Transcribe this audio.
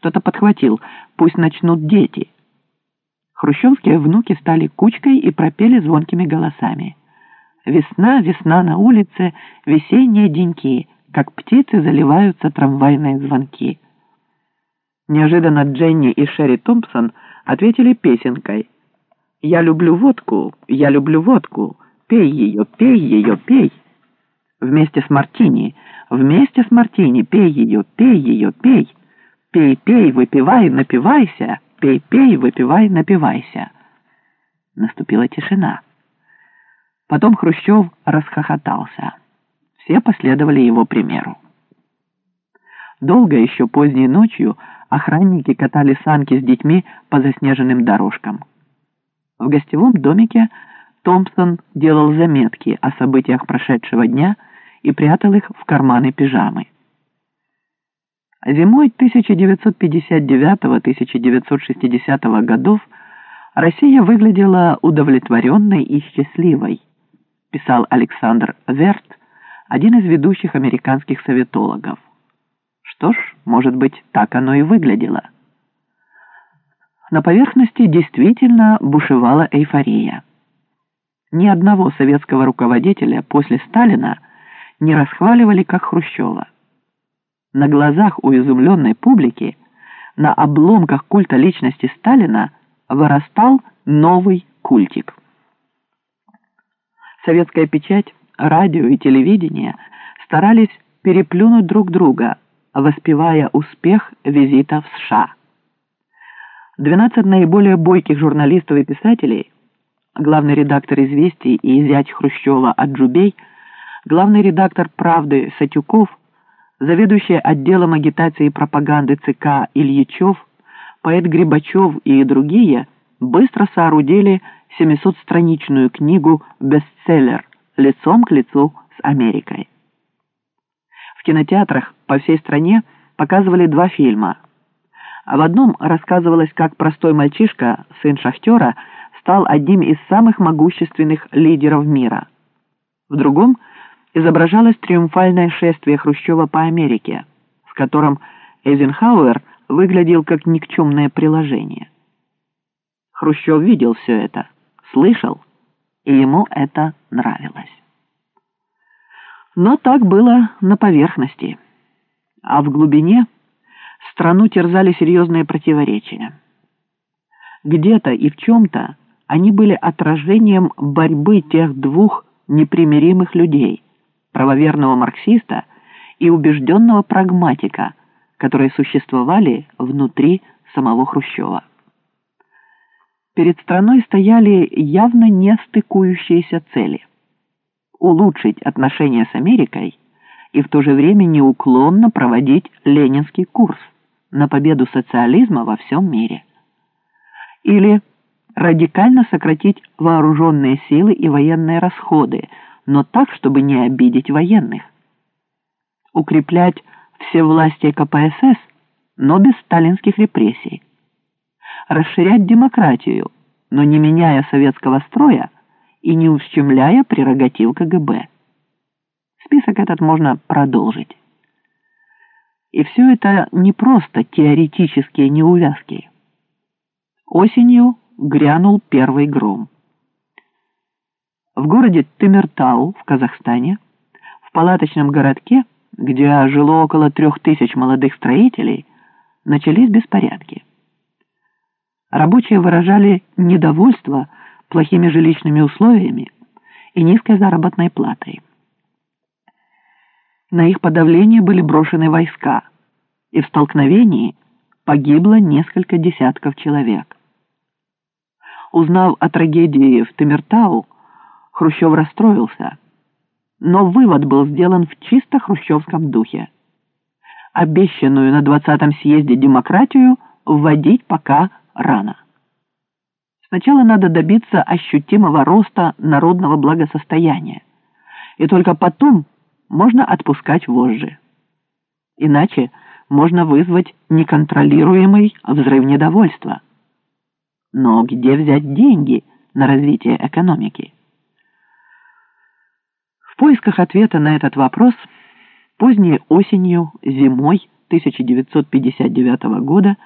Кто-то подхватил «Пусть начнут дети». Хрущевские внуки стали кучкой и пропели звонкими голосами. «Весна, весна на улице, весенние деньки, как птицы заливаются трамвайные звонки». Неожиданно Дженни и Шерри Томпсон ответили песенкой «Я люблю водку, я люблю водку, пей ее, пей ее, пей». Вместе с Мартини, вместе с Мартини, пей ее, пей ее, пей. Пей, пей, выпивай, напивайся, пей, пей, выпивай, напивайся. Наступила тишина. Потом Хрущев расхохотался. Все последовали его примеру. Долго еще поздней ночью охранники катали санки с детьми по заснеженным дорожкам. В гостевом домике Томпсон делал заметки о событиях прошедшего дня и прятал их в карманы пижамы. Зимой 1959-1960 годов Россия выглядела удовлетворенной и счастливой, писал Александр Верт, один из ведущих американских советологов. Что ж, может быть, так оно и выглядело. На поверхности действительно бушевала эйфория. Ни одного советского руководителя после Сталина не расхваливали как Хрущева. На глазах у изумленной публики на обломках культа личности Сталина вырастал новый культик. Советская печать, радио и телевидение старались переплюнуть друг друга, воспевая успех визита в США. 12 наиболее бойких журналистов и писателей, главный редактор «Известий» и зять Хрущева Аджубей – главный редактор «Правды» Сатюков, заведующий отделом агитации и пропаганды ЦК Ильичев, поэт Грибачев и другие быстро соорудили 700-страничную книгу «Бестселлер. Лицом к лицу с Америкой». В кинотеатрах по всей стране показывали два фильма. В одном рассказывалось, как простой мальчишка, сын шахтера, стал одним из самых могущественных лидеров мира. В другом – изображалось триумфальное шествие Хрущева по Америке, в котором Эйзенхауэр выглядел как никчемное приложение. Хрущев видел все это, слышал, и ему это нравилось. Но так было на поверхности, а в глубине страну терзали серьезные противоречия. Где-то и в чем-то они были отражением борьбы тех двух непримиримых людей – правоверного марксиста и убежденного прагматика, которые существовали внутри самого Хрущева. Перед страной стояли явно не стыкующиеся цели. Улучшить отношения с Америкой и в то же время неуклонно проводить ленинский курс на победу социализма во всем мире. Или радикально сократить вооруженные силы и военные расходы – но так, чтобы не обидеть военных. Укреплять все власти КПСС, но без сталинских репрессий. Расширять демократию, но не меняя советского строя и не ущемляя прерогатив КГБ. Список этот можно продолжить. И все это не просто теоретические неувязки. Осенью грянул первый гром. В городе Тымиртау в Казахстане, в палаточном городке, где жило около трех тысяч молодых строителей, начались беспорядки. Рабочие выражали недовольство плохими жилищными условиями и низкой заработной платой. На их подавление были брошены войска, и в столкновении погибло несколько десятков человек. Узнав о трагедии в Тымиртау, Хрущев расстроился. Но вывод был сделан в чисто хрущевском духе. Обещанную на 20-м съезде демократию вводить пока рано. Сначала надо добиться ощутимого роста народного благосостояния, и только потом можно отпускать вожжи. Иначе можно вызвать неконтролируемый взрыв недовольства. Но где взять деньги на развитие экономики? Поисках ответа на этот вопрос поздней осенью, зимой 1959 года